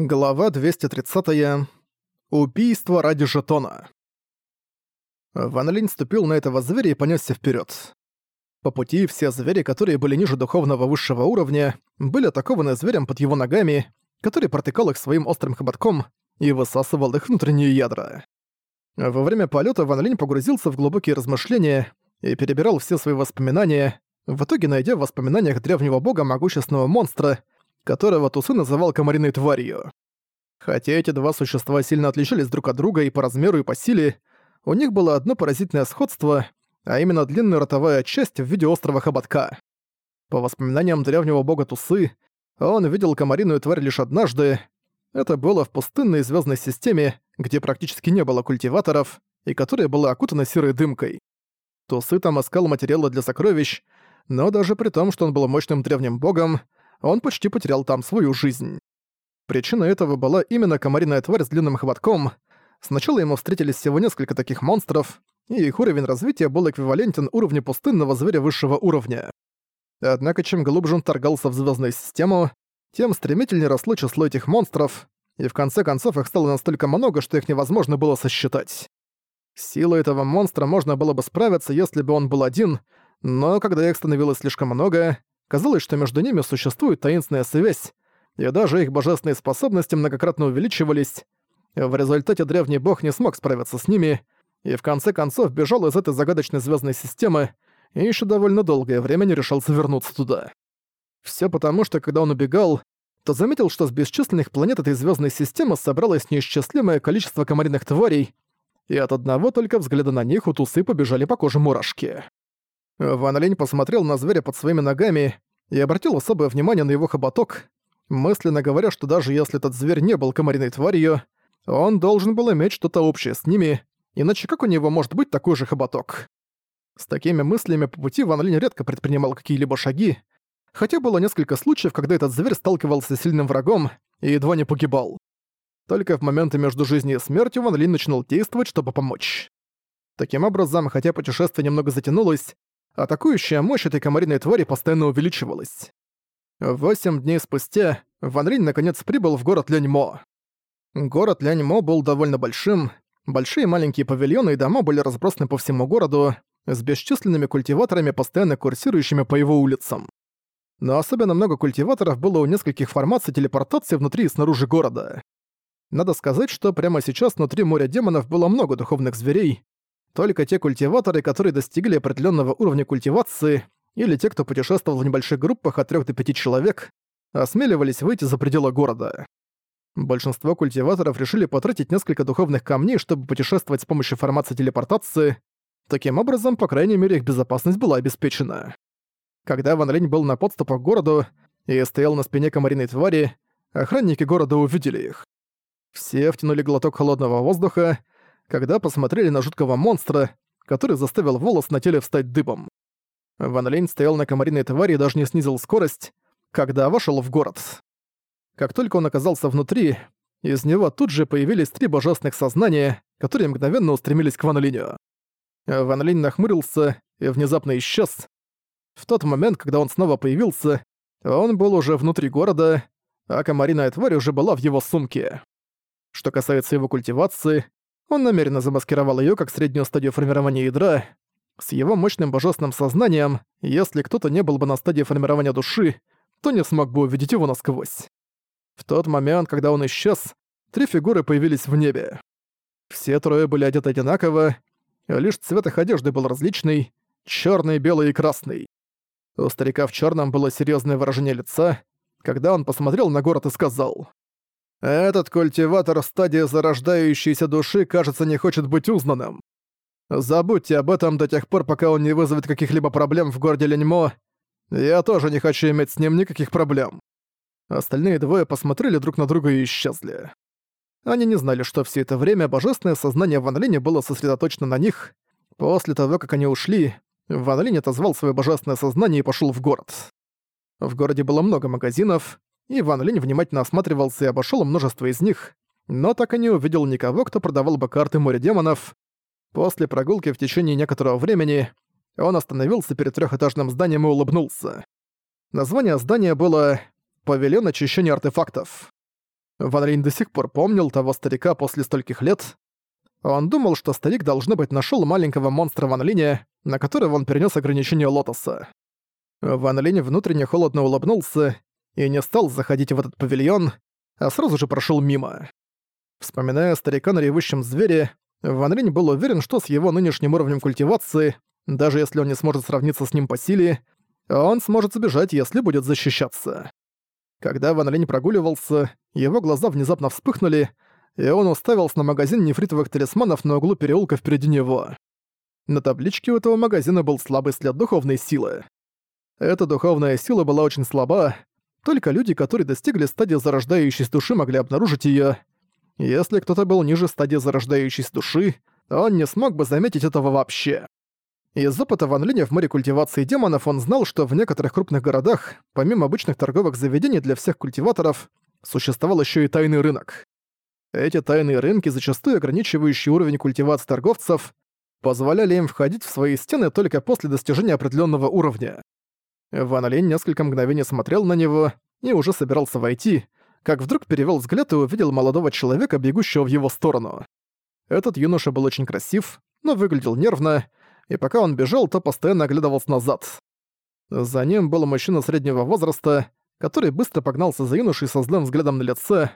Глава 230. Убийство ради жетона. Ван Линь ступил на этого зверя и понесся вперед. По пути все звери, которые были ниже духовного высшего уровня, были атакованы зверем под его ногами, который протыкал их своим острым хоботком и высасывал их внутренние ядра. Во время полета Ван Линь погрузился в глубокие размышления и перебирал все свои воспоминания, в итоге найдя в воспоминаниях древнего бога могущественного монстра — которого Тусы называл комариной тварью. Хотя эти два существа сильно отличались друг от друга и по размеру, и по силе, у них было одно поразительное сходство, а именно длинная ротовая часть в виде острого хоботка. По воспоминаниям древнего бога Тусы, он видел комариную тварь лишь однажды. Это было в пустынной звездной системе, где практически не было культиваторов, и которая была окутана серой дымкой. Тусы там искал материалы для сокровищ, но даже при том, что он был мощным древним богом, он почти потерял там свою жизнь. Причина этого была именно комариная тварь с длинным хватком. Сначала ему встретились всего несколько таких монстров, и их уровень развития был эквивалентен уровню пустынного зверя высшего уровня. Однако чем глубже он торгался в звездную систему, тем стремительнее росло число этих монстров, и в конце концов их стало настолько много, что их невозможно было сосчитать. Силой этого монстра можно было бы справиться, если бы он был один, но когда их становилось слишком много, Казалось, что между ними существует таинственная связь, и даже их божественные способности многократно увеличивались. В результате древний бог не смог справиться с ними, и в конце концов бежал из этой загадочной звездной системы и еще довольно долгое время не решался вернуться туда. Все потому, что когда он убегал, то заметил, что с бесчисленных планет этой звездной системы собралось неисчислимое количество комариных тварей, и от одного только взгляда на них у тусы побежали по коже мурашки. Ван Линь посмотрел на зверя под своими ногами и обратил особое внимание на его хоботок, мысленно говоря, что даже если этот зверь не был комариной тварью, он должен был иметь что-то общее с ними, иначе как у него может быть такой же хоботок? С такими мыслями по пути Ван Линь редко предпринимал какие-либо шаги, хотя было несколько случаев, когда этот зверь сталкивался с сильным врагом и едва не погибал. Только в моменты между жизнью и смертью Ван Линь начинал действовать, чтобы помочь. Таким образом, хотя путешествие немного затянулось, атакующая мощь этой комариной твари постоянно увеличивалась. Восемь дней спустя Ван Линь наконец прибыл в город Ляньмо. Город Ляньмо был довольно большим, большие маленькие павильоны и дома были разбросаны по всему городу, с бесчисленными культиваторами, постоянно курсирующими по его улицам. Но особенно много культиваторов было у нескольких формаций телепортации внутри и снаружи города. Надо сказать, что прямо сейчас внутри моря демонов было много духовных зверей, только те культиваторы, которые достигли определенного уровня культивации, или те, кто путешествовал в небольших группах от 3 до 5 человек, осмеливались выйти за пределы города. Большинство культиваторов решили потратить несколько духовных камней, чтобы путешествовать с помощью формации телепортации. Таким образом, по крайней мере, их безопасность была обеспечена. Когда Ван Линь был на подступах к городу и стоял на спине комариной твари, охранники города увидели их. Все втянули глоток холодного воздуха когда посмотрели на жуткого монстра, который заставил волос на теле встать дыбом. Ван Лейн стоял на комариной твари и даже не снизил скорость, когда вошел в город. Как только он оказался внутри, из него тут же появились три божественных сознания, которые мгновенно устремились к Ван Линю. Ван Линь нахмурился и внезапно исчез. В тот момент, когда он снова появился, он был уже внутри города, а комариная тварь уже была в его сумке. Что касается его культивации, он намеренно замаскировал её как среднюю стадию формирования ядра. С его мощным божественным сознанием, если кто-то не был бы на стадии формирования души, то не смог бы увидеть его насквозь. В тот момент, когда он исчез, три фигуры появились в небе. Все трое были одеты одинаково, лишь цвет их одежды был различный — чёрный, белый и красный. У старика в чёрном было серьёзное выражение лица, когда он посмотрел на город и сказал этот культиватор стадии зарождающейся души, кажется, не хочет быть узнанным. Забудьте об этом до тех пор, пока он не вызовет каких-либо проблем в городе Леньмо. Я тоже не хочу иметь с ним никаких проблем. Остальные двое посмотрели друг на друга и исчезли. Они не знали, что все это время божественное сознание Ван Линя было сосредоточено на них. После того, как они ушли, Ван Линь отозвал свое божественное сознание и пошел в город. В городе было много магазинов, и Ван Линь внимательно осматривался и обошел множество из них, но так и не увидел никого, кто продавал бы карты моря демонов. После прогулки в течение некоторого времени он остановился перед трехэтажным зданием и улыбнулся. Название здания было «Павильон очищения артефактов». Ван Линь до сих пор помнил того старика после стольких лет. Он думал, что старик, должно быть, нашел маленького монстра Ван Линя, на которого он перенес ограничение Лотоса. Ван Линь внутренне холодно улыбнулся и не стал заходить в этот павильон, а сразу же прошел мимо. Вспоминая старика на ревущем звере, Ван Линь был уверен, что с его нынешним уровнем культивации, даже если он не сможет сравниться с ним по силе, он сможет сбежать, если будет защищаться. Когда Ван Линь прогуливался, его глаза внезапно вспыхнули, и он уставился на магазин нефритовых талисманов на углу переулка впереди него. На табличке у этого магазина был слабый след духовной силы. Эта духовная сила была очень слаба, только люди, которые достигли стадии зарождающейся души, могли обнаружить её. Если кто-то был ниже стадии зарождающейся души, он не смог бы заметить этого вообще. Из опыта Ван Линя в море культивации демонов он знал, что в некоторых крупных городах, помимо обычных торговых заведений для всех культиваторов, существовал еще и тайный рынок. Эти тайные рынки, зачастую ограничивающие уровень культивации торговцев, позволяли им входить в свои стены только после достижения определенного уровня. Ван Линь несколько мгновений смотрел на него и уже собирался войти, как вдруг перевел взгляд и увидел молодого человека, бегущего в его сторону. Этот юноша был очень красив, но выглядел нервно, и пока он бежал, то постоянно оглядывался назад. За ним был мужчина среднего возраста, который быстро погнался за юношей со злым взглядом на лице.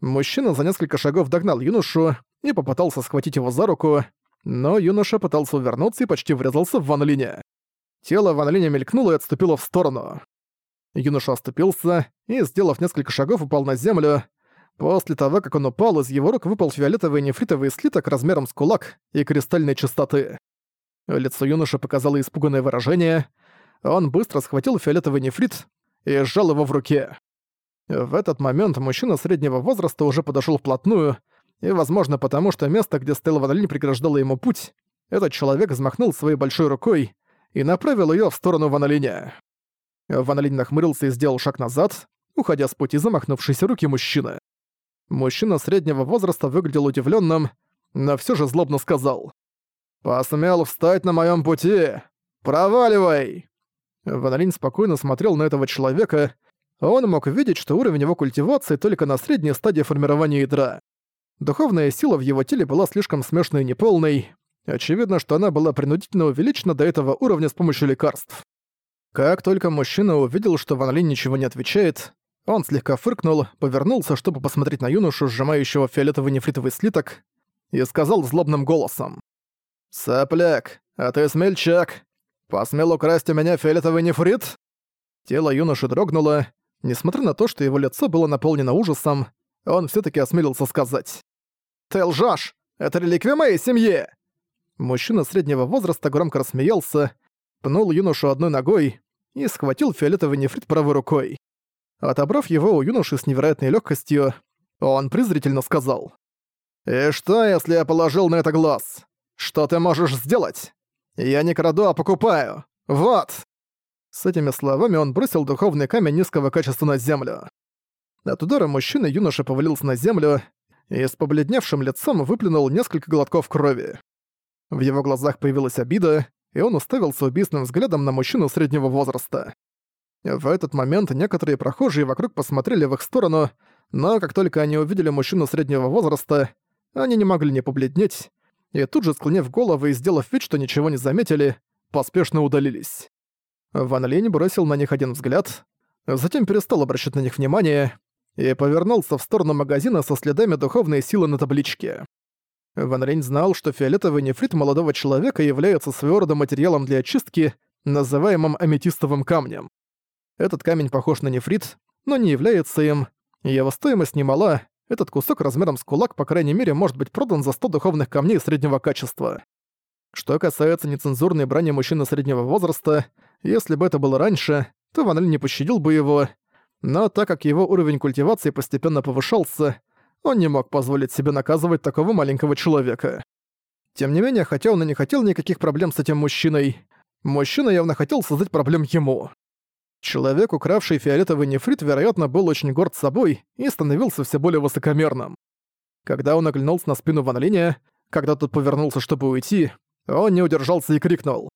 Мужчина за несколько шагов догнал юношу и попытался схватить его за руку, но юноша пытался увернуться и почти врезался в Ван Линя. Тело Ван Линя мелькнуло и отступило в сторону. Юноша оступился и, сделав несколько шагов, упал на землю. После того, как он упал, из его рук выпал фиолетовый нефритовый слиток размером с кулак и кристальной чистоты. Лицо юноши показало испуганное выражение. Он быстро схватил фиолетовый нефрит и сжал его в руке. В этот момент мужчина среднего возраста уже подошел вплотную, и, возможно, потому что место, где стоял Ванолин, преграждало ему путь, этот человек взмахнул своей большой рукой и направил ее в сторону Ванолиня. Ванолин нахмурился и сделал шаг назад, уходя с пути замахнувшейся руки мужчины. Мужчина среднего возраста выглядел удивленным, но все же злобно сказал. «Посмел встать на моем пути! Проваливай!» Ванолин спокойно смотрел на этого человека. Он мог видеть, что уровень его культивации только на средней стадии формирования ядра. Духовная сила в его теле была слишком смешной и неполной. Очевидно, что она была принудительно увеличена до этого уровня с помощью лекарств. Как только мужчина увидел, что Ван Линь ничего не отвечает, он слегка фыркнул, повернулся, чтобы посмотреть на юношу, сжимающего фиолетовый нефритовый слиток, и сказал злобным голосом. «Сопляк, а ты смельчак. Посмел украсть у меня фиолетовый нефрит?» Тело юноши дрогнуло. Несмотря на то, что его лицо было наполнено ужасом, он все таки осмелился сказать. «Ты лжешь! Это реликвия моей семьи!» Мужчина среднего возраста громко рассмеялся, пнул юношу одной ногой и схватил фиолетовый нефрит правой рукой. Отобрав его у юноши с невероятной легкостью, он презрительно сказал. «И что, если я положил на это глаз? Что ты можешь сделать? Я не краду, а покупаю. Вот!» С этими словами он бросил духовный камень низкого качества на землю. От удара мужчины юноша повалился на землю и с побледневшим лицом выплюнул несколько глотков крови. В его глазах появилась обида, и он уставился убийственным взглядом на мужчину среднего возраста. В этот момент некоторые прохожие вокруг посмотрели в их сторону, но как только они увидели мужчину среднего возраста, они не могли не побледнеть, и тут же, склонив головы и сделав вид, что ничего не заметили, поспешно удалились. Ван Линь бросил на них один взгляд, затем перестал обращать на них внимание и повернулся в сторону магазина со следами духовной силы на табличке. Ван Линь знал, что фиолетовый нефрит молодого человека является своего рода материалом для очистки, называемым аметистовым камнем. Этот камень похож на нефрит, но не является им, его стоимость немала, этот кусок размером с кулак, по крайней мере, может быть продан за 100 духовных камней среднего качества. Что касается нецензурной брани мужчины среднего возраста, если бы это было раньше, то Ван Линь не пощадил бы его, но так как его уровень культивации постепенно повышался, он не мог позволить себе наказывать такого маленького человека. Тем не менее, хотя он и не хотел никаких проблем с этим мужчиной, мужчина явно хотел создать проблем ему. Человек, укравший фиолетовый нефрит, вероятно, был очень горд собой и становился все более высокомерным. Когда он оглянулся на спину Ван Линя, когда тот повернулся, чтобы уйти, он не удержался и крикнул.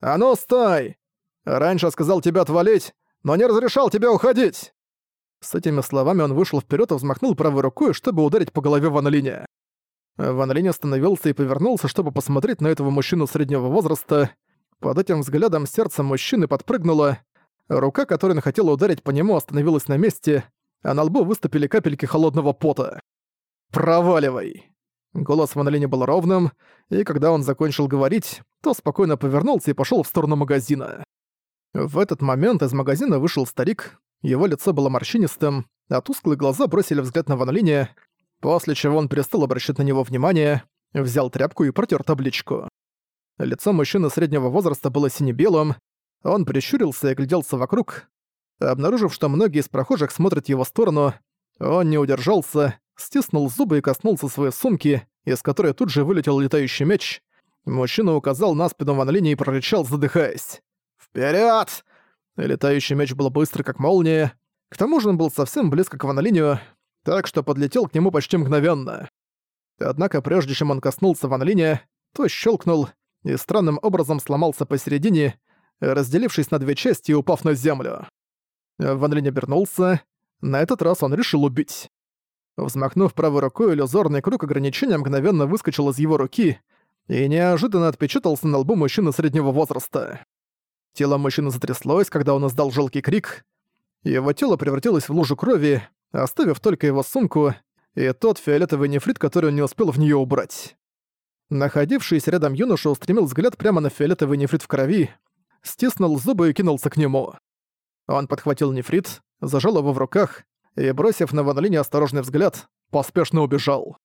«А ну, стой! Раньше сказал тебя отвалить, но не разрешал тебе уходить!» С этими словами он вышел вперед и взмахнул правой рукой, чтобы ударить по голове Ван Линя. Ван Линь остановился и повернулся, чтобы посмотреть на этого мужчину среднего возраста. Под этим взглядом сердце мужчины подпрыгнуло. Рука, которой он хотел ударить по нему, остановилась на месте, а на лбу выступили капельки холодного пота. «Проваливай!» Голос Ван Линя был ровным, и когда он закончил говорить, то спокойно повернулся и пошел в сторону магазина. В этот момент из магазина вышел старик, его лицо было морщинистым, а тусклые глаза бросили взгляд на Ван Линя, после чего он перестал обращать на него внимание, взял тряпку и протер табличку. Лицо мужчины среднего возраста было сине-белым, он прищурился и огляделся вокруг. Обнаружив, что многие из прохожих смотрят в его сторону, он не удержался, стиснул зубы и коснулся своей сумки, из которой тут же вылетел летающий меч. Мужчина указал на спину Ван Линя и прорычал, задыхаясь. «Вперёд!» Летающий меч был быстр, как молния. К тому же он был совсем близко к Ван Линю, так что подлетел к нему почти мгновенно. Однако прежде чем он коснулся Ван Линя, то щелкнул и странным образом сломался посередине, разделившись на две части и упав на землю. Ван Линь обернулся. На этот раз он решил убить. Взмахнув правой рукой, иллюзорный круг ограничения мгновенно выскочил из его руки и неожиданно отпечатался на лбу мужчины среднего возраста. Тело мужчины затряслось, когда он издал жалкий крик. Его тело превратилось в лужу крови, оставив только его сумку и тот фиолетовый нефрит, который он не успел в нее убрать. Находившийся рядом юноша устремил взгляд прямо на фиолетовый нефрит в крови, стиснул зубы и кинулся к нему. Он подхватил нефрит, зажал его в руках и, бросив на Ван осторожный взгляд, поспешно убежал.